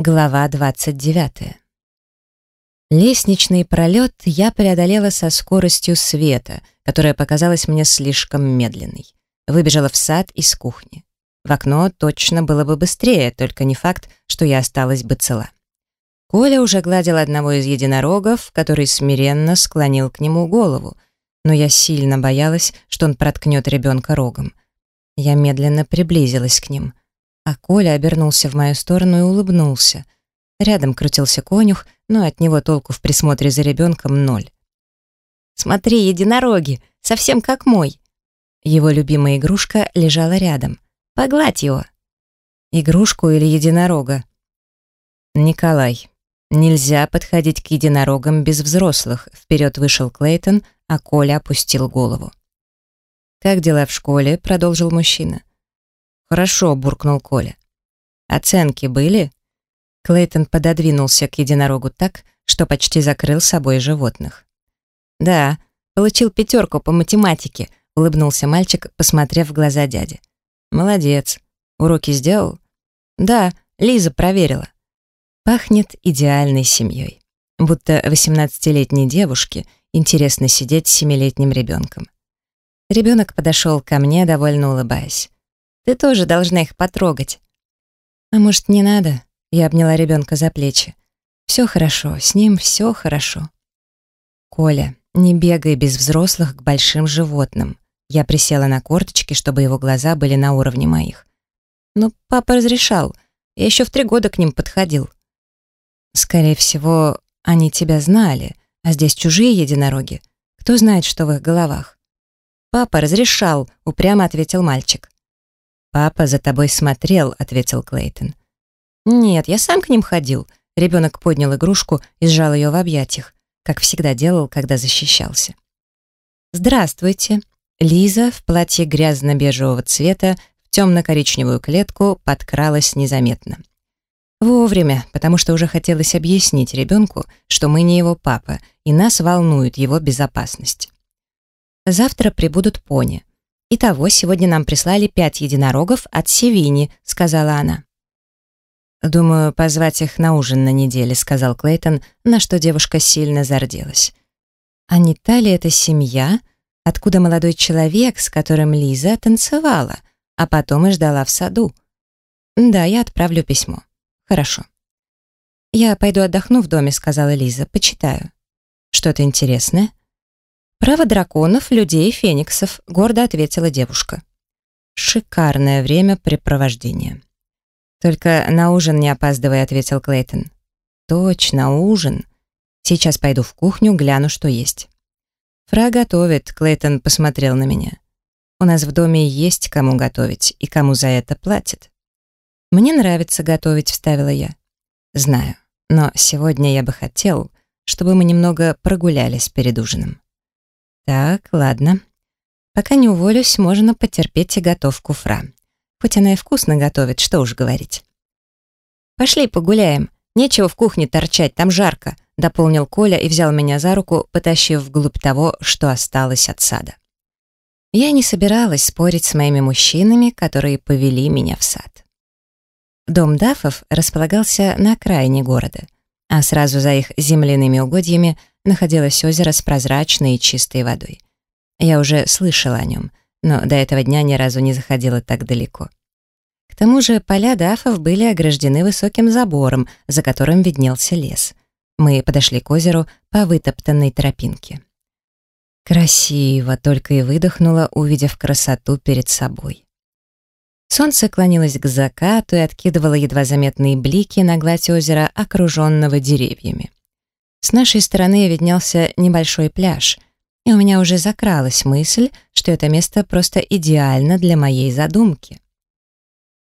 Глава 29. Лестничный пролет я преодолела со скоростью света, которая показалась мне слишком медленной. Выбежала в сад из кухни. В окно точно было бы быстрее, только не факт, что я осталась бы цела. Коля уже гладил одного из единорогов, который смиренно склонил к нему голову, но я сильно боялась, что он проткнет ребенка рогом. Я медленно приблизилась к ним — а Коля обернулся в мою сторону и улыбнулся. Рядом крутился конюх, но от него толку в присмотре за ребенком ноль. «Смотри, единороги, совсем как мой!» Его любимая игрушка лежала рядом. «Погладь его!» «Игрушку или единорога?» «Николай, нельзя подходить к единорогам без взрослых», вперед вышел Клейтон, а Коля опустил голову. «Как дела в школе?» — продолжил мужчина. «Хорошо», — буркнул Коля. «Оценки были?» Клейтон пододвинулся к единорогу так, что почти закрыл собой животных. «Да, получил пятерку по математике», — улыбнулся мальчик, посмотрев в глаза дяди. «Молодец. Уроки сделал?» «Да, Лиза проверила». Пахнет идеальной семьей. Будто 18-летней девушке интересно сидеть с семилетним ребенком. Ребенок подошел ко мне, довольно улыбаясь. Ты тоже должна их потрогать». «А может, не надо?» Я обняла ребенка за плечи. «Все хорошо, с ним все хорошо». «Коля, не бегай без взрослых к большим животным». Я присела на корточки, чтобы его глаза были на уровне моих. «Но папа разрешал. Я еще в три года к ним подходил». «Скорее всего, они тебя знали, а здесь чужие единороги. Кто знает, что в их головах?» «Папа разрешал», — упрямо ответил мальчик. «Папа за тобой смотрел», — ответил Клейтон. «Нет, я сам к ним ходил». Ребенок поднял игрушку и сжал ее в объятиях, как всегда делал, когда защищался. «Здравствуйте». Лиза в платье грязно-бежевого цвета в темно-коричневую клетку подкралась незаметно. Вовремя, потому что уже хотелось объяснить ребенку, что мы не его папа, и нас волнует его безопасность. Завтра прибудут пони. «Итого, сегодня нам прислали пять единорогов от Севини», — сказала она. «Думаю, позвать их на ужин на неделе», — сказал Клейтон, на что девушка сильно зарделась. «А не та ли это семья, откуда молодой человек, с которым Лиза танцевала, а потом и ждала в саду?» «Да, я отправлю письмо». «Хорошо». «Я пойду отдохну в доме», — сказала Лиза, — «почитаю». «Что-то интересное?» «Право драконов, людей, фениксов», — гордо ответила девушка. «Шикарное времяпрепровождение». «Только на ужин не опаздывай», — ответил Клейтон. «Точно, ужин. Сейчас пойду в кухню, гляну, что есть». «Фра готовит», — Клейтон посмотрел на меня. «У нас в доме есть кому готовить и кому за это платят». «Мне нравится готовить», — вставила я. «Знаю, но сегодня я бы хотел, чтобы мы немного прогулялись перед ужином». Так, ладно. Пока не уволюсь, можно потерпеть и готовку фра. Хоть она и вкусно готовит, что уж говорить. «Пошли погуляем. Нечего в кухне торчать, там жарко», дополнил Коля и взял меня за руку, потащив вглубь того, что осталось от сада. Я не собиралась спорить с моими мужчинами, которые повели меня в сад. Дом Дафов располагался на окраине города, а сразу за их земляными угодьями находилось озеро с прозрачной и чистой водой. Я уже слышала о нем, но до этого дня ни разу не заходила так далеко. К тому же поля дафов были ограждены высоким забором, за которым виднелся лес. Мы подошли к озеру по вытоптанной тропинке. Красиво, только и выдохнула, увидев красоту перед собой. Солнце клонилось к закату и откидывало едва заметные блики на гладь озера, окруженного деревьями. С нашей стороны виднелся небольшой пляж, и у меня уже закралась мысль, что это место просто идеально для моей задумки.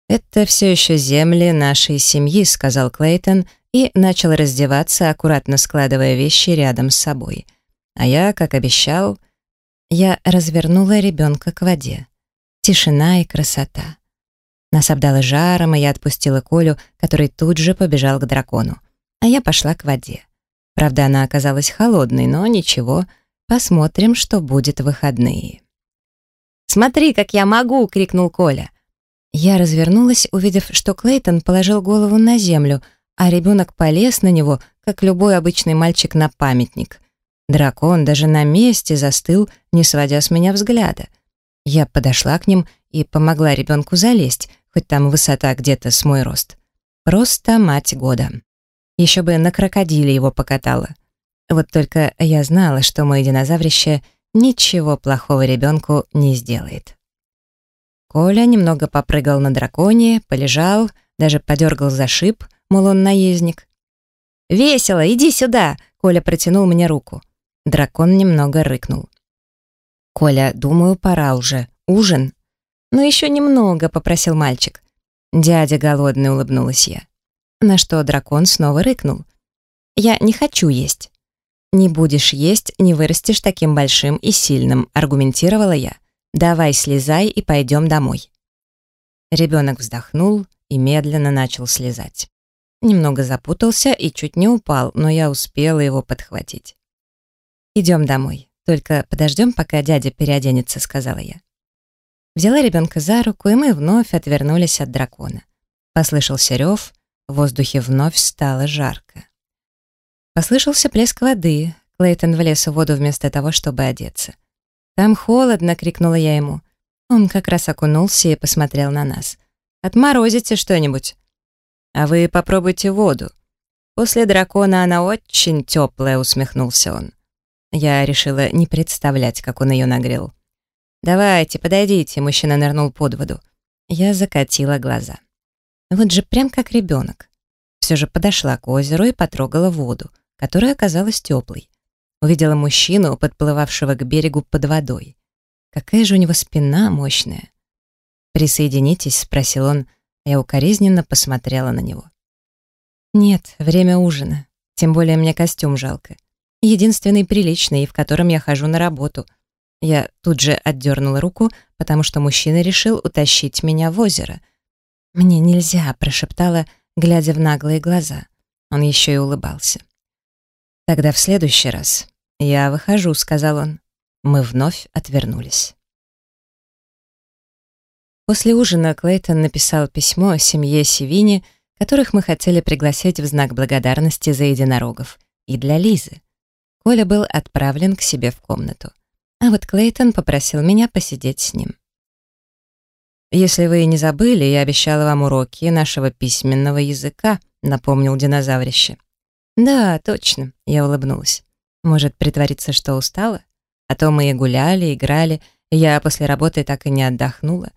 «Это все еще земли нашей семьи», — сказал Клейтон и начал раздеваться, аккуратно складывая вещи рядом с собой. А я, как обещал, я развернула ребенка к воде. Тишина и красота. Нас обдало жаром, и я отпустила Колю, который тут же побежал к дракону. А я пошла к воде. Правда, она оказалась холодной, но ничего, посмотрим, что будет в выходные. «Смотри, как я могу!» — крикнул Коля. Я развернулась, увидев, что Клейтон положил голову на землю, а ребенок полез на него, как любой обычный мальчик на памятник. Дракон даже на месте застыл, не сводя с меня взгляда. Я подошла к ним и помогла ребенку залезть, хоть там высота где-то с мой рост. Просто мать года. Еще бы на крокодиле его покатала. Вот только я знала, что мой динозаврище ничего плохого ребенку не сделает. Коля немного попрыгал на драконе, полежал, даже подергал за шип, мол, он наездник. «Весело, иди сюда!» — Коля протянул мне руку. Дракон немного рыкнул. «Коля, думаю, пора уже. Ужин?» «Ну еще немного», — попросил мальчик. «Дядя голодный», — улыбнулась я. На что дракон снова рыкнул. «Я не хочу есть». «Не будешь есть, не вырастешь таким большим и сильным», — аргументировала я. «Давай слезай и пойдем домой». Ребенок вздохнул и медленно начал слезать. Немного запутался и чуть не упал, но я успела его подхватить. «Идем домой. Только подождем, пока дядя переоденется», — сказала я. Взяла ребенка за руку, и мы вновь отвернулись от дракона. Послышался рев, в воздухе вновь стало жарко. Послышался плеск воды. Клейтон влез в воду вместо того, чтобы одеться. «Там холодно!» — крикнула я ему. Он как раз окунулся и посмотрел на нас. «Отморозите что-нибудь?» «А вы попробуйте воду. После дракона она очень теплая», — усмехнулся он. Я решила не представлять, как он ее нагрел. «Давайте, подойдите», — мужчина нырнул под воду. Я закатила глаза. Вот же прям как ребенок. Все же подошла к озеру и потрогала воду, которая оказалась теплой. Увидела мужчину, подплывавшего к берегу под водой. Какая же у него спина мощная. «Присоединитесь?» — спросил он. Я укоризненно посмотрела на него. «Нет, время ужина. Тем более мне костюм жалко. Единственный приличный, в котором я хожу на работу — я тут же отдернула руку, потому что мужчина решил утащить меня в озеро. «Мне нельзя», — прошептала, глядя в наглые глаза. Он еще и улыбался. «Тогда в следующий раз. Я выхожу», — сказал он. Мы вновь отвернулись. После ужина Клейтон написал письмо семье Севини, которых мы хотели пригласить в знак благодарности за единорогов, и для Лизы. Коля был отправлен к себе в комнату. А вот Клейтон попросил меня посидеть с ним. «Если вы не забыли, я обещала вам уроки нашего письменного языка», напомнил динозаврище. «Да, точно», — я улыбнулась. «Может, притвориться, что устала? А то мы и гуляли, играли, я после работы так и не отдохнула.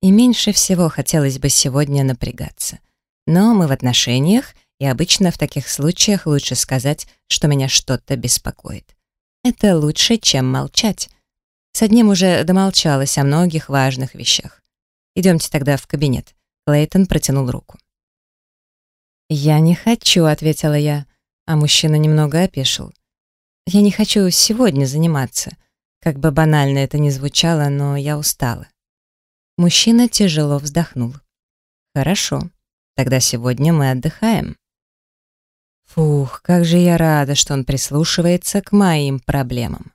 И меньше всего хотелось бы сегодня напрягаться. Но мы в отношениях, и обычно в таких случаях лучше сказать, что меня что-то беспокоит. Это лучше, чем молчать. С одним уже домолчалась о многих важных вещах. Идемте тогда в кабинет. Клейтон протянул руку. «Я не хочу», — ответила я, а мужчина немного опешил. «Я не хочу сегодня заниматься. Как бы банально это ни звучало, но я устала». Мужчина тяжело вздохнул. «Хорошо, тогда сегодня мы отдыхаем». Фух, как же я рада, что он прислушивается к моим проблемам.